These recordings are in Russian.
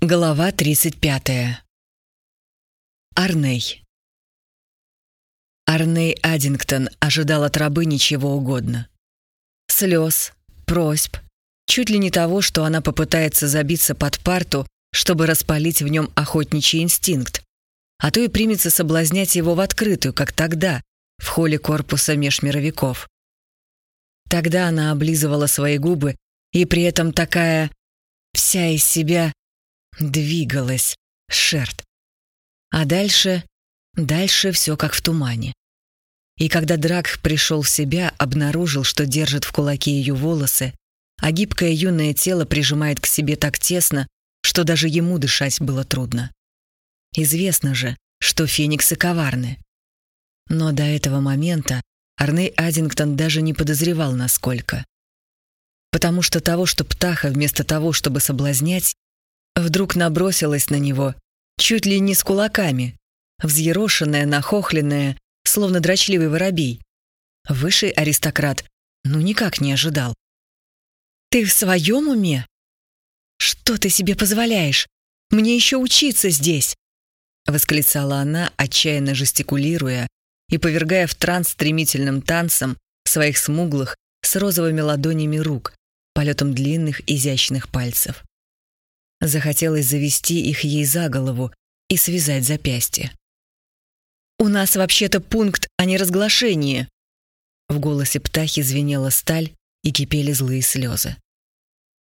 Глава 35. Арней. Арней Аддингтон ожидал от рабы ничего угодно. Слез, просьб, чуть ли не того, что она попытается забиться под парту, чтобы распалить в нем охотничий инстинкт, а то и примется соблазнять его в открытую, как тогда, в холле корпуса межмировиков. Тогда она облизывала свои губы, и при этом такая вся из себя Двигалась. Шерт. А дальше... Дальше все как в тумане. И когда Драк пришел в себя, обнаружил, что держит в кулаке ее волосы, а гибкое юное тело прижимает к себе так тесно, что даже ему дышать было трудно. Известно же, что фениксы коварны. Но до этого момента Арней Аддингтон даже не подозревал, насколько. Потому что того, что Птаха вместо того, чтобы соблазнять, Вдруг набросилась на него, чуть ли не с кулаками, взъерошенная, нахохленная, словно дрочливый воробей. Высший аристократ ну никак не ожидал. «Ты в своем уме? Что ты себе позволяешь? Мне еще учиться здесь!» Восклицала она, отчаянно жестикулируя и повергая в транс стремительным танцем своих смуглых с розовыми ладонями рук, полетом длинных изящных пальцев. Захотелось завести их ей за голову и связать запястье. «У нас вообще-то пункт о неразглашении!» В голосе птахи звенела сталь и кипели злые слезы.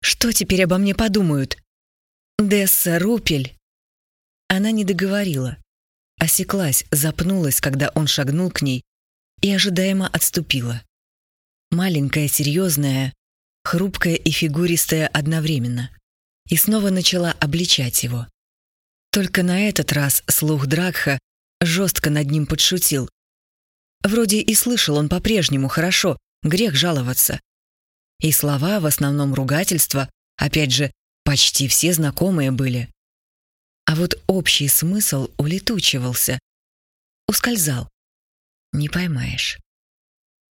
«Что теперь обо мне подумают? Десса Рупель!» Она не договорила. Осеклась, запнулась, когда он шагнул к ней и ожидаемо отступила. Маленькая, серьезная, хрупкая и фигуристая одновременно и снова начала обличать его. Только на этот раз слух Дракха жестко над ним подшутил. Вроде и слышал он по-прежнему хорошо, грех жаловаться. И слова, в основном ругательства, опять же, почти все знакомые были. А вот общий смысл улетучивался, ускользал. Не поймаешь.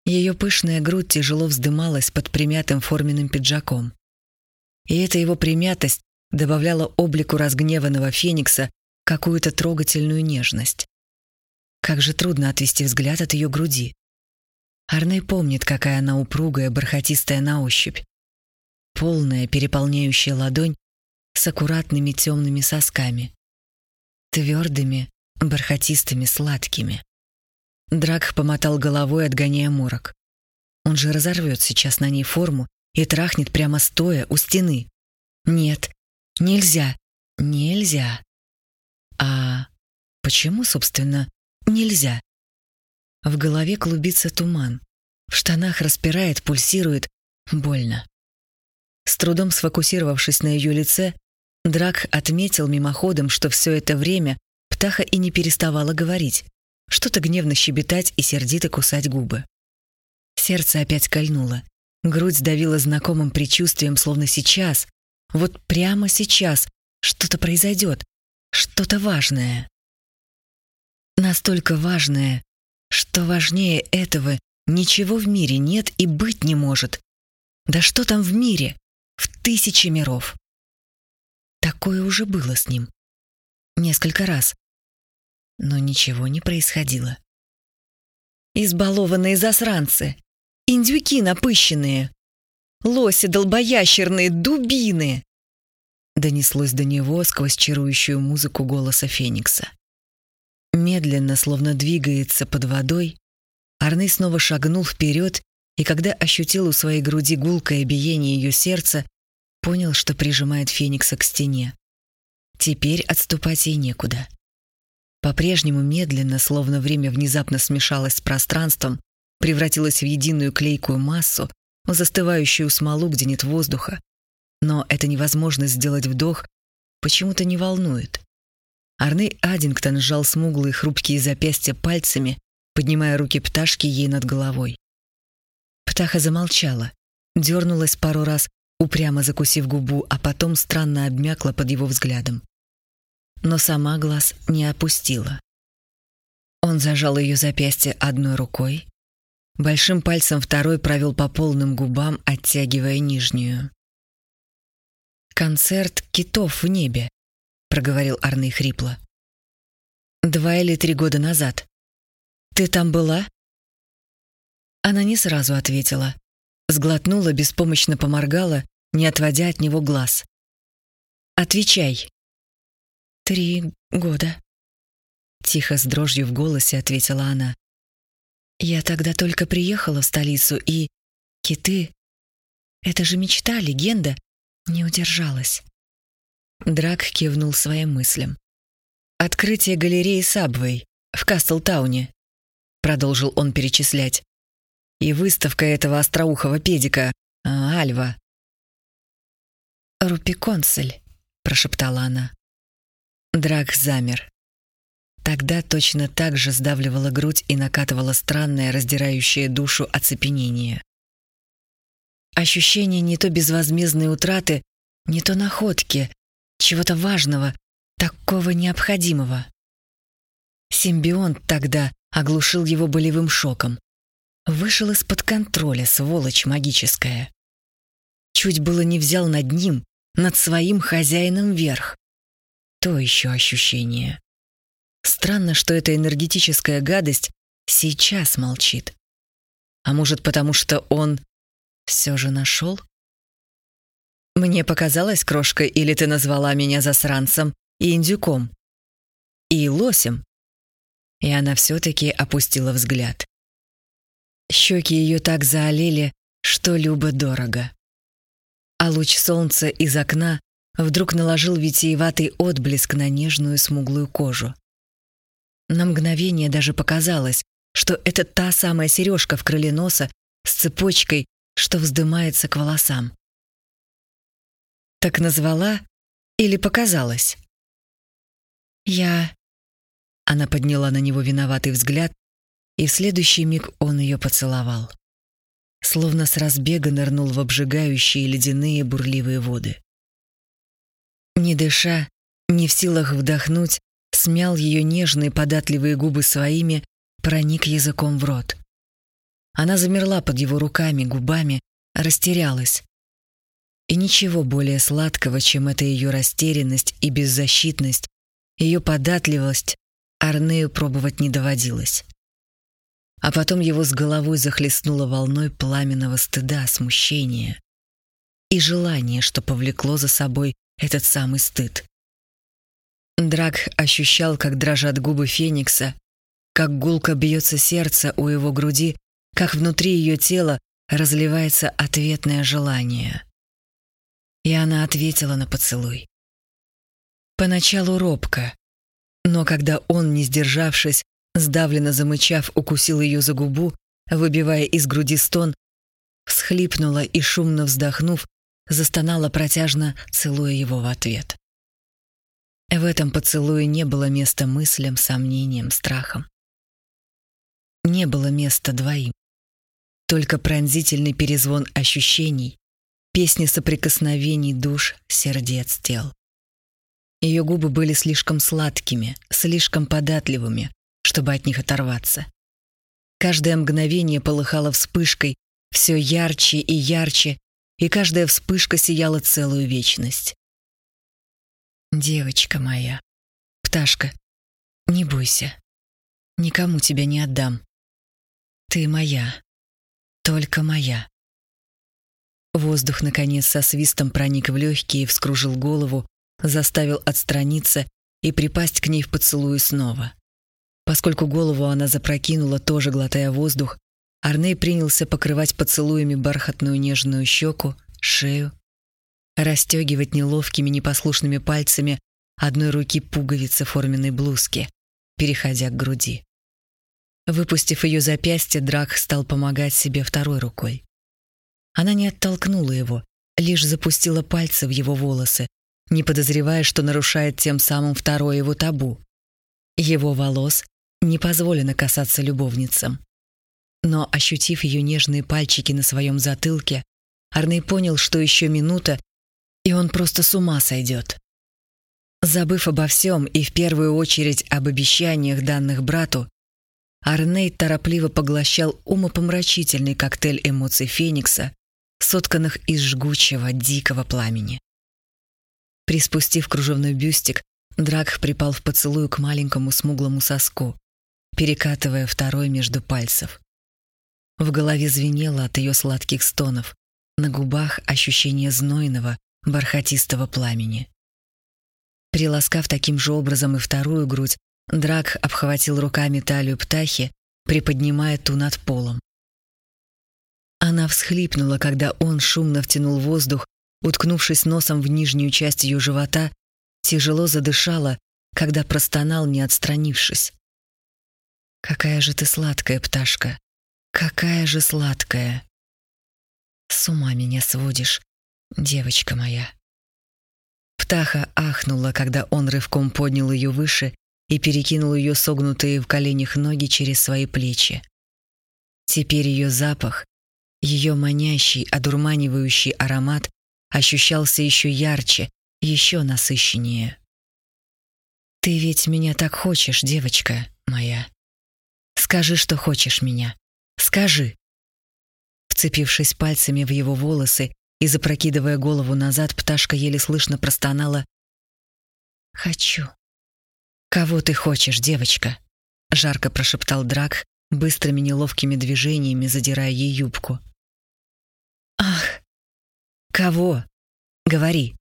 Ее пышная грудь тяжело вздымалась под примятым форменным пиджаком. И эта его примятость добавляла облику разгневанного феникса какую-то трогательную нежность. Как же трудно отвести взгляд от ее груди. Арней помнит, какая она упругая, бархатистая на ощупь. Полная, переполняющая ладонь с аккуратными темными сосками. Твердыми, бархатистыми, сладкими. Драк помотал головой, отгоняя морок. Он же разорвет сейчас на ней форму и трахнет прямо стоя у стены. Нет, нельзя, нельзя. А почему, собственно, нельзя? В голове клубится туман. В штанах распирает, пульсирует. Больно. С трудом сфокусировавшись на ее лице, Драк отметил мимоходом, что все это время птаха и не переставала говорить, что-то гневно щебетать и сердито кусать губы. Сердце опять кольнуло. Грудь сдавила знакомым предчувствием, словно сейчас, вот прямо сейчас, что-то произойдет, что-то важное. Настолько важное, что важнее этого ничего в мире нет и быть не может. Да что там в мире? В тысячи миров. Такое уже было с ним. Несколько раз. Но ничего не происходило. Избалованные засранцы индюки напыщенные, лоси долбоящерные, дубины!» Донеслось до него сквозь чарующую музыку голоса Феникса. Медленно, словно двигается под водой, Арны снова шагнул вперед, и когда ощутил у своей груди гулкое биение ее сердца, понял, что прижимает Феникса к стене. Теперь отступать ей некуда. По-прежнему медленно, словно время внезапно смешалось с пространством, превратилась в единую клейкую массу, застывающую смолу, где нет воздуха. Но эта невозможность сделать вдох почему-то не волнует. Арней Аддингтон сжал смуглые хрупкие запястья пальцами, поднимая руки пташки ей над головой. Птаха замолчала, дернулась пару раз, упрямо закусив губу, а потом странно обмякла под его взглядом. Но сама глаз не опустила. Он зажал ее запястье одной рукой, Большим пальцем второй провел по полным губам, оттягивая нижнюю. Концерт китов в небе. проговорил Арны хрипло. «Два или три года назад. Ты там была?» Она не сразу ответила. Сглотнула, беспомощно поморгала, не отводя от него глаз. «Отвечай». «Три года», — тихо с дрожью в голосе ответила она. «Я тогда только приехала в столицу, и... Киты... Это же мечта, легенда. Не удержалась». Драк кивнул своим мыслям. «Открытие галереи Сабвей в Кастлтауне», — продолжил он перечислять. «И выставка этого остроухого педика, а, Альва». «Рупиконсель», — прошептала она. Драк замер. Тогда точно так же сдавливала грудь и накатывала странное, раздирающее душу оцепенение. Ощущение не то безвозмездной утраты, не то находки, чего-то важного, такого необходимого. Симбионт тогда оглушил его болевым шоком. Вышел из-под контроля, сволочь магическая. Чуть было не взял над ним, над своим хозяином верх. То еще ощущение. Странно, что эта энергетическая гадость сейчас молчит. А может, потому что он все же нашел? Мне показалось, крошка, или ты назвала меня засранцем и индюком? И лосем? И она все-таки опустила взгляд. Щеки ее так заолели, что Люба дорого. А луч солнца из окна вдруг наложил витиеватый отблеск на нежную смуглую кожу. На мгновение даже показалось, что это та самая сережка в крыле носа с цепочкой, что вздымается к волосам. Так назвала или показалось? Я... Она подняла на него виноватый взгляд, и в следующий миг он ее поцеловал. Словно с разбега нырнул в обжигающие ледяные бурливые воды. Не дыша, не в силах вдохнуть, смял ее нежные податливые губы своими, проник языком в рот. Она замерла под его руками, губами, растерялась. И ничего более сладкого, чем эта ее растерянность и беззащитность, ее податливость, Арнею пробовать не доводилось. А потом его с головой захлестнуло волной пламенного стыда, смущения и желания, что повлекло за собой этот самый стыд. Драк ощущал, как дрожат губы Феникса, как гулко бьется сердце у его груди, как внутри ее тела разливается ответное желание и она ответила на поцелуй. Поначалу робко, но когда он, не сдержавшись, сдавленно замычав, укусил ее за губу, выбивая из груди стон, всхлипнула и, шумно вздохнув, застонала протяжно, целуя его в ответ. В этом поцелуе не было места мыслям, сомнениям, страхам. Не было места двоим. Только пронзительный перезвон ощущений, песни соприкосновений душ, сердец, тел. Ее губы были слишком сладкими, слишком податливыми, чтобы от них оторваться. Каждое мгновение полыхало вспышкой, все ярче и ярче, и каждая вспышка сияла целую вечность. «Девочка моя, пташка, не бойся, никому тебя не отдам. Ты моя, только моя». Воздух, наконец, со свистом проник в легкие, вскружил голову, заставил отстраниться и припасть к ней в поцелуй снова. Поскольку голову она запрокинула, тоже глотая воздух, Арней принялся покрывать поцелуями бархатную нежную щеку, шею, расстегивать неловкими непослушными пальцами одной руки пуговицы форменной блузки, переходя к груди. Выпустив ее запястье, Драк стал помогать себе второй рукой. Она не оттолкнула его, лишь запустила пальцы в его волосы, не подозревая, что нарушает тем самым второе его табу. Его волос не позволено касаться любовницам. Но, ощутив ее нежные пальчики на своем затылке, Арней понял, что еще минута, и он просто с ума сойдет. Забыв обо всем и в первую очередь об обещаниях, данных брату, Арней торопливо поглощал умопомрачительный коктейль эмоций Феникса, сотканных из жгучего, дикого пламени. Приспустив кружевной бюстик, Дракх припал в поцелую к маленькому смуглому соску, перекатывая второй между пальцев. В голове звенело от ее сладких стонов, на губах ощущение знойного, бархатистого пламени. Приласкав таким же образом и вторую грудь, Драк обхватил руками талию птахи, приподнимая ту над полом. Она всхлипнула, когда он шумно втянул воздух, уткнувшись носом в нижнюю часть ее живота, тяжело задышала, когда простонал, не отстранившись. «Какая же ты сладкая, пташка! Какая же сладкая!» «С ума меня сводишь, девочка моя!» Птаха ахнула, когда он рывком поднял ее выше и перекинул ее согнутые в коленях ноги через свои плечи. Теперь ее запах, ее манящий, одурманивающий аромат ощущался еще ярче, еще насыщеннее. «Ты ведь меня так хочешь, девочка моя. Скажи, что хочешь меня. Скажи!» Вцепившись пальцами в его волосы и запрокидывая голову назад, пташка еле слышно простонала «Хочу». «Кого ты хочешь, девочка?» — жарко прошептал Драк, быстрыми неловкими движениями задирая ей юбку. «Ах! Кого? Говори!»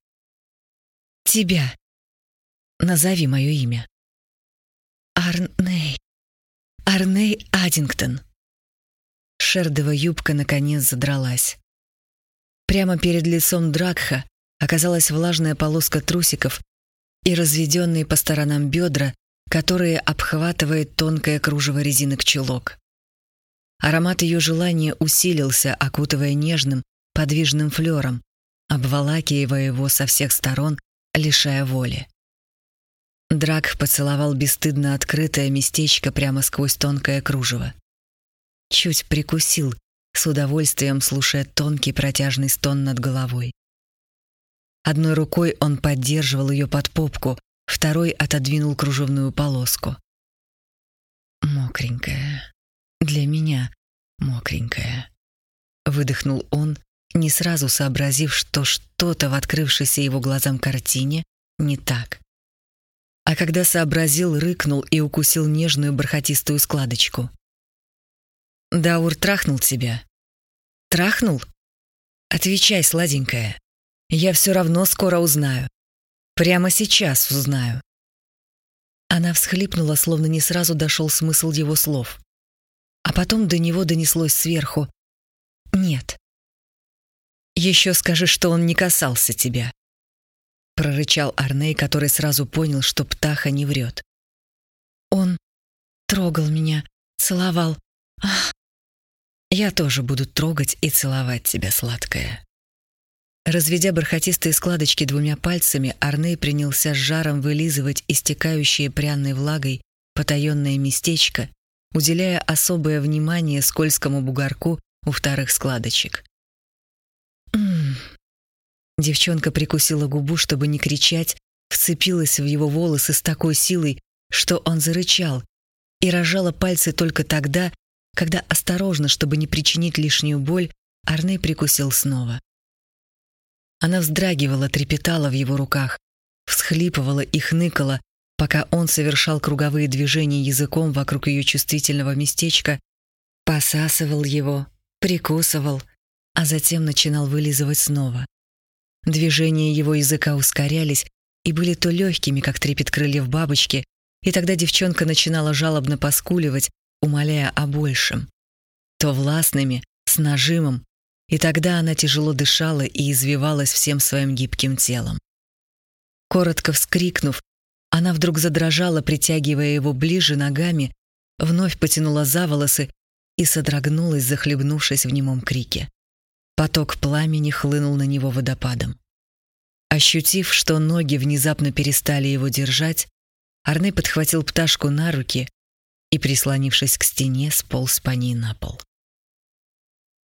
«Тебя. Назови мое имя». «Арней. Арней Аддингтон». Шердова юбка наконец задралась. Прямо перед лицом Дракха оказалась влажная полоска трусиков и разведенные по сторонам бедра, которые обхватывает тонкое кружево резинок чулок. Аромат ее желания усилился, окутывая нежным, подвижным флером, обволакивая его со всех сторон, лишая воли. Драк поцеловал бесстыдно открытое местечко прямо сквозь тонкое кружево. Чуть прикусил, с удовольствием слушая тонкий протяжный стон над головой. Одной рукой он поддерживал ее под попку, второй отодвинул кружевную полоску. «Мокренькая. Для меня мокренькая», — выдохнул он, не сразу сообразив, что что-то в открывшейся его глазам картине не так. А когда сообразил, рыкнул и укусил нежную бархатистую складочку. «Даур трахнул тебя?» «Трахнул?» «Отвечай, сладенькая. Я все равно скоро узнаю. Прямо сейчас узнаю». Она всхлипнула, словно не сразу дошел смысл его слов. А потом до него донеслось сверху. «Нет». «Еще скажи, что он не касался тебя», — прорычал Арней, который сразу понял, что птаха не врет. «Он трогал меня, целовал. Ах, я тоже буду трогать и целовать тебя, сладкая». Разведя бархатистые складочки двумя пальцами, Арней принялся с жаром вылизывать истекающее пряной влагой потаенное местечко, уделяя особое внимание скользкому бугорку у вторых складочек. «М-м-м». Девчонка прикусила губу, чтобы не кричать, вцепилась в его волосы с такой силой, что он зарычал, и рожала пальцы только тогда, когда осторожно, чтобы не причинить лишнюю боль, Арней прикусил снова. Она вздрагивала, трепетала в его руках, всхлипывала и хныкала, пока он совершал круговые движения языком вокруг ее чувствительного местечка, посасывал его, прикусывал, а затем начинал вылизывать снова. Движения его языка ускорялись и были то легкими, как трепет крыльев бабочки, и тогда девчонка начинала жалобно поскуливать, умоляя о большем. То властными, с нажимом, и тогда она тяжело дышала и извивалась всем своим гибким телом. Коротко вскрикнув, она вдруг задрожала, притягивая его ближе ногами, вновь потянула за волосы и содрогнулась, захлебнувшись в немом крике. Поток пламени хлынул на него водопадом. Ощутив, что ноги внезапно перестали его держать, Арне подхватил пташку на руки и, прислонившись к стене, сполз по ней на пол.